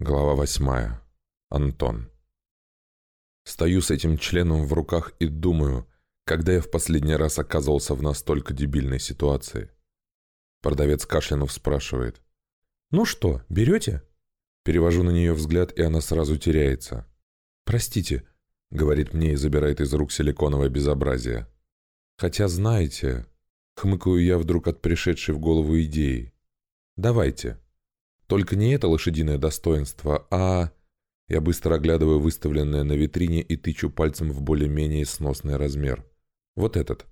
Глава восьмая. Антон. Стою с этим членом в руках и думаю, когда я в последний раз оказывался в настолько дебильной ситуации. Продавец кашлянув спрашивает. «Ну что, берете?» Перевожу на нее взгляд, и она сразу теряется. «Простите», — говорит мне и забирает из рук силиконовое безобразие. «Хотя, знаете...» — хмыкаю я вдруг от пришедшей в голову идеи. «Давайте». Только не это лошадиное достоинство, а... Я быстро оглядываю выставленное на витрине и тычу пальцем в более-менее сносный размер. Вот этот.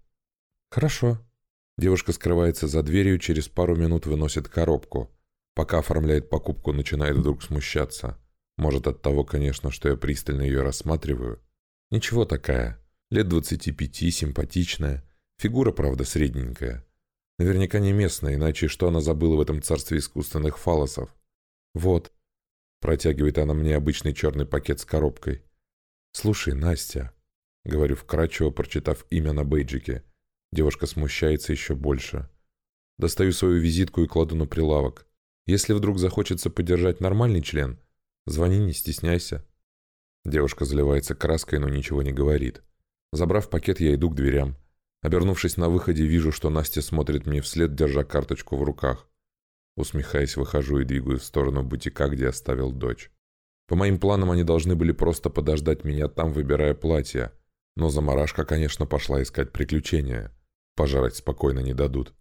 Хорошо. Девушка скрывается за дверью, через пару минут выносит коробку. Пока оформляет покупку, начинает вдруг смущаться. Может от того, конечно, что я пристально ее рассматриваю. Ничего такая. Лет 25, симпатичная. Фигура, правда, средненькая. Наверняка не местная, иначе что она забыла в этом царстве искусственных фалосов? Вот. Протягивает она мне обычный черный пакет с коробкой. «Слушай, Настя», — говорю вкратчиво, прочитав имя на бейджике. Девушка смущается еще больше. Достаю свою визитку и кладу на прилавок. Если вдруг захочется поддержать нормальный член, звони, не стесняйся. Девушка заливается краской, но ничего не говорит. Забрав пакет, я иду к дверям. Обернувшись на выходе, вижу, что Настя смотрит мне вслед, держа карточку в руках. Усмехаясь, выхожу и двигаю в сторону бутика, где оставил дочь. По моим планам, они должны были просто подождать меня там, выбирая платье. Но заморашка, конечно, пошла искать приключения. Пожрать спокойно не дадут.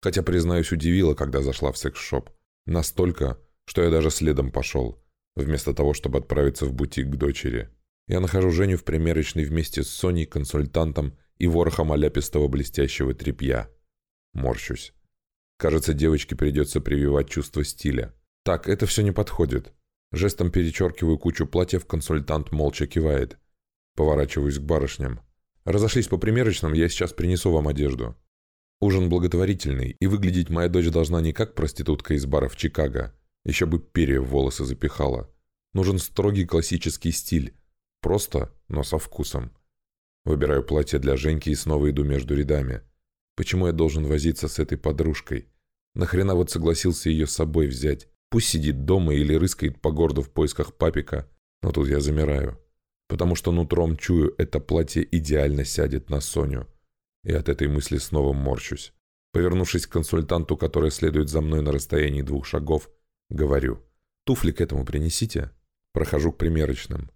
Хотя, признаюсь, удивила, когда зашла в секс-шоп. Настолько, что я даже следом пошел, вместо того, чтобы отправиться в бутик к дочери. Я нахожу Женю в примерочной вместе с Соней, консультантом и ворохом оляпистого блестящего тряпья. Морщусь. Кажется, девочке придется прививать чувство стиля. Так, это все не подходит. Жестом перечеркиваю кучу платьев, консультант молча кивает. Поворачиваюсь к барышням. Разошлись по примерочным, я сейчас принесу вам одежду. Ужин благотворительный, и выглядеть моя дочь должна не как проститутка из бара в Чикаго. Еще бы перья в волосы запихала. Нужен строгий классический стиль. Просто, но со вкусом. Выбираю платье для Женьки и снова иду между рядами. Почему я должен возиться с этой подружкой? Нахрена вот согласился ее с собой взять? Пусть сидит дома или рыскает по городу в поисках папика. Но тут я замираю. Потому что нутром чую, это платье идеально сядет на Соню. И от этой мысли снова морщусь. Повернувшись к консультанту, который следует за мной на расстоянии двух шагов, говорю. «Туфли к этому принесите». Прохожу к примерочным.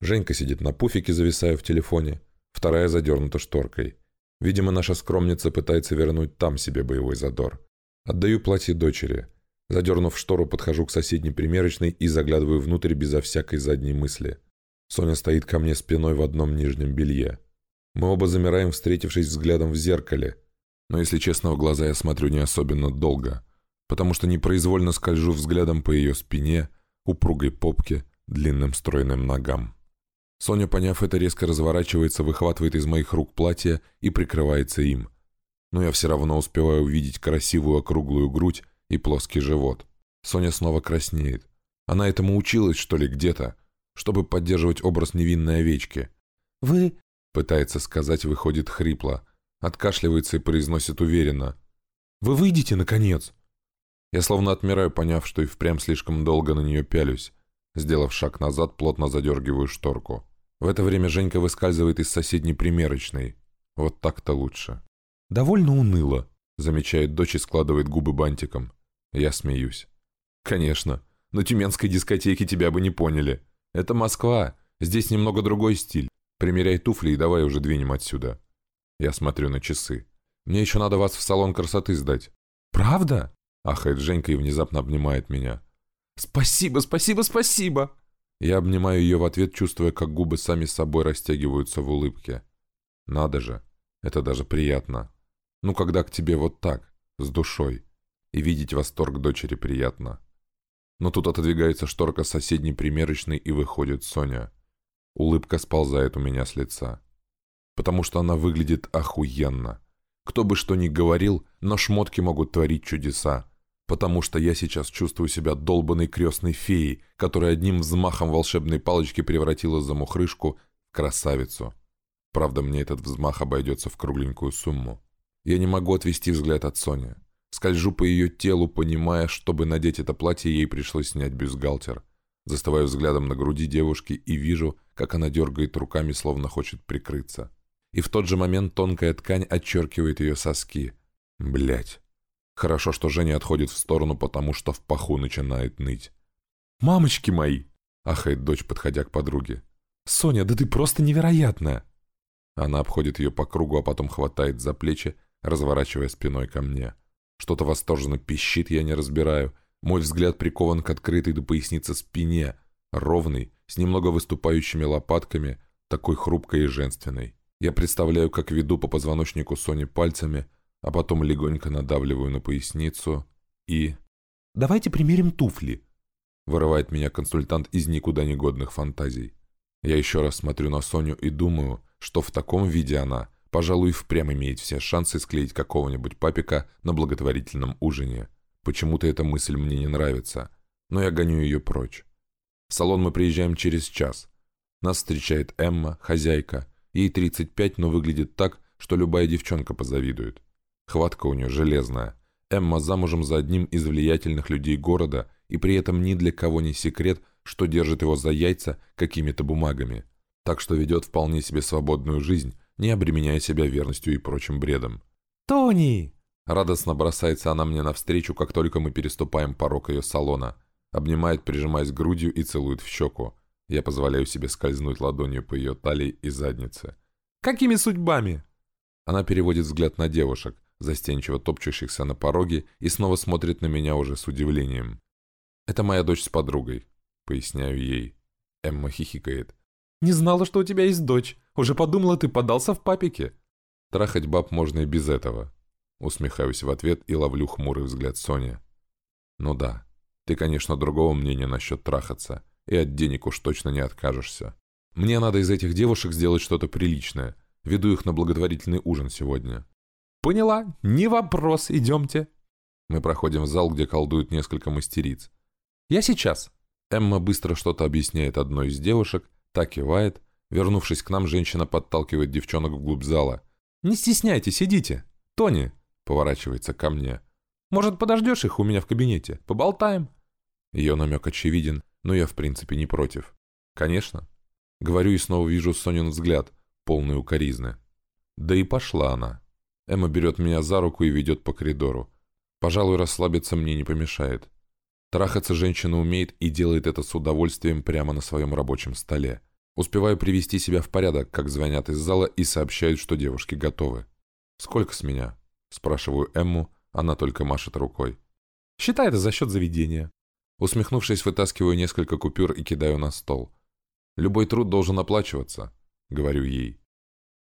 Женька сидит на пуфике, зависая в телефоне вторая задернута шторкой. Видимо, наша скромница пытается вернуть там себе боевой задор. Отдаю платье дочери. Задернув штору, подхожу к соседней примерочной и заглядываю внутрь безо всякой задней мысли. Соня стоит ко мне спиной в одном нижнем белье. Мы оба замираем, встретившись взглядом в зеркале. Но, если честно, в глаза я смотрю не особенно долго, потому что непроизвольно скольжу взглядом по ее спине, упругой попке, длинным стройным ногам. Соня, поняв это, резко разворачивается, выхватывает из моих рук платье и прикрывается им. Но я все равно успеваю увидеть красивую округлую грудь и плоский живот. Соня снова краснеет. Она этому училась, что ли, где-то, чтобы поддерживать образ невинной овечки. «Вы...» — пытается сказать, выходит хрипло. Откашливается и произносит уверенно. «Вы выйдете, наконец!» Я словно отмираю, поняв, что и впрямь слишком долго на нее пялюсь. Сделав шаг назад, плотно задергиваю шторку. В это время Женька выскальзывает из соседней примерочной. Вот так-то лучше. «Довольно уныло», — замечает дочь и складывает губы бантиком. Я смеюсь. «Конечно. На тюменской дискотеке тебя бы не поняли. Это Москва. Здесь немного другой стиль. Примеряй туфли и давай уже двинем отсюда». Я смотрю на часы. «Мне еще надо вас в салон красоты сдать». «Правда?» — ахает Женька и внезапно обнимает меня. «Спасибо, спасибо, спасибо!» Я обнимаю ее в ответ, чувствуя, как губы сами собой растягиваются в улыбке. Надо же, это даже приятно. Ну, когда к тебе вот так, с душой. И видеть восторг дочери приятно. Но тут отодвигается шторка соседней примерочной и выходит Соня. Улыбка сползает у меня с лица. Потому что она выглядит охуенно. Кто бы что ни говорил, но шмотки могут творить чудеса потому что я сейчас чувствую себя долбанной крестной феей, которая одним взмахом волшебной палочки превратила замухрышку в красавицу. Правда, мне этот взмах обойдется в кругленькую сумму. Я не могу отвести взгляд от Сони. Скольжу по ее телу, понимая, чтобы надеть это платье, ей пришлось снять бюстгальтер. Застываю взглядом на груди девушки и вижу, как она дергает руками, словно хочет прикрыться. И в тот же момент тонкая ткань отчеркивает ее соски. Блять. Хорошо, что Женя отходит в сторону, потому что в паху начинает ныть. «Мамочки мои!» — ахает дочь, подходя к подруге. «Соня, да ты просто невероятная!» Она обходит ее по кругу, а потом хватает за плечи, разворачивая спиной ко мне. Что-то восторженно пищит, я не разбираю — мой взгляд прикован к открытой до поясницы спине, ровной, с немного выступающими лопатками, такой хрупкой и женственной. Я представляю, как веду по позвоночнику Сони пальцами, а потом легонько надавливаю на поясницу и... «Давайте примерим туфли», — вырывает меня консультант из никуда не годных фантазий. Я еще раз смотрю на Соню и думаю, что в таком виде она, пожалуй, впрямь имеет все шансы склеить какого-нибудь папика на благотворительном ужине. Почему-то эта мысль мне не нравится, но я гоню ее прочь. В салон мы приезжаем через час. Нас встречает Эмма, хозяйка. Ей 35, но выглядит так, что любая девчонка позавидует. Хватка у нее железная. Эмма замужем за одним из влиятельных людей города, и при этом ни для кого не секрет, что держит его за яйца какими-то бумагами. Так что ведет вполне себе свободную жизнь, не обременяя себя верностью и прочим бредом. «Тони!» Радостно бросается она мне навстречу, как только мы переступаем порог ее салона. Обнимает, прижимаясь грудью и целует в щеку. Я позволяю себе скользнуть ладонью по ее талии и заднице. «Какими судьбами?» Она переводит взгляд на девушек, застенчиво топчущихся на пороге, и снова смотрит на меня уже с удивлением. «Это моя дочь с подругой», — поясняю ей. Эмма хихикает. «Не знала, что у тебя есть дочь. Уже подумала, ты подался в папике». Трахать баб можно и без этого. Усмехаюсь в ответ и ловлю хмурый взгляд Сони. «Ну да, ты, конечно, другого мнения насчет трахаться, и от денег уж точно не откажешься. Мне надо из этих девушек сделать что-то приличное. Веду их на благотворительный ужин сегодня». «Поняла, не вопрос, идемте». Мы проходим в зал, где колдуют несколько мастериц. «Я сейчас». Эмма быстро что-то объясняет одной из девушек, так кивает. Вернувшись к нам, женщина подталкивает девчонок вглубь зала. «Не стесняйтесь, идите. Тони, Поворачивается ко мне. «Может, подождешь их у меня в кабинете? Поболтаем?» Ее намек очевиден, но я в принципе не против. «Конечно». Говорю и снова вижу Сонин взгляд, полный укоризны. Да и пошла она. Эмма берет меня за руку и ведет по коридору. Пожалуй, расслабиться мне не помешает. Трахаться женщина умеет и делает это с удовольствием прямо на своем рабочем столе. Успеваю привести себя в порядок, как звонят из зала и сообщают, что девушки готовы. «Сколько с меня?» Спрашиваю Эмму, она только машет рукой. «Считай это за счет заведения». Усмехнувшись, вытаскиваю несколько купюр и кидаю на стол. «Любой труд должен оплачиваться», — говорю ей.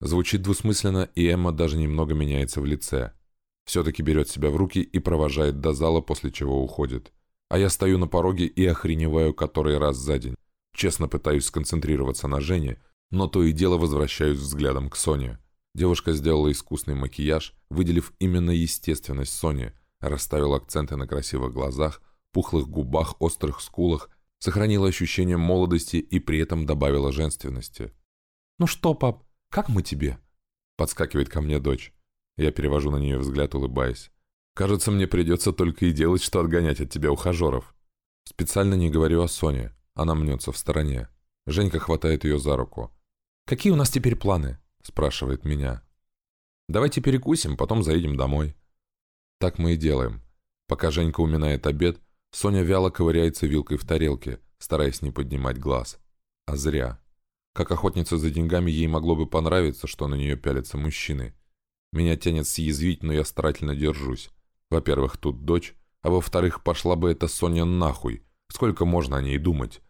Звучит двусмысленно, и Эмма даже немного меняется в лице. Все-таки берет себя в руки и провожает до зала, после чего уходит. А я стою на пороге и охреневаю который раз за день. Честно пытаюсь сконцентрироваться на Жене, но то и дело возвращаюсь взглядом к Соне. Девушка сделала искусный макияж, выделив именно естественность Сони, расставила акценты на красивых глазах, пухлых губах, острых скулах, сохранила ощущение молодости и при этом добавила женственности. «Ну что, пап, как мы тебе?» Подскакивает ко мне дочь. Я перевожу на нее взгляд, улыбаясь. «Кажется, мне придется только и делать, что отгонять от тебя ухажеров». Специально не говорю о Соне. Она мнется в стороне. Женька хватает ее за руку. «Какие у нас теперь планы?» спрашивает меня. Давайте перекусим, потом заедем домой. Так мы и делаем. Пока Женька уминает обед, Соня вяло ковыряется вилкой в тарелке, стараясь не поднимать глаз. А зря. Как охотница за деньгами ей могло бы понравиться, что на нее пялятся мужчины. Меня тянет съязвить, но я старательно держусь. Во-первых, тут дочь, а во-вторых, пошла бы эта Соня нахуй. Сколько можно о ней думать?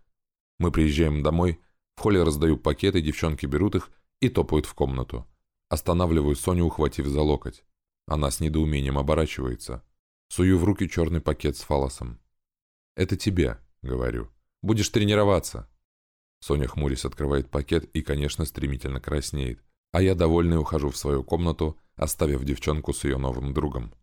Мы приезжаем домой, в холле раздаю пакеты, девчонки берут их и топают в комнату. Останавливаю Соню, ухватив за локоть. Она с недоумением оборачивается. Сую в руки черный пакет с фалосом. «Это тебе», — говорю. «Будешь тренироваться». Соня хмурясь открывает пакет и, конечно, стремительно краснеет. А я довольный ухожу в свою комнату, оставив девчонку с ее новым другом.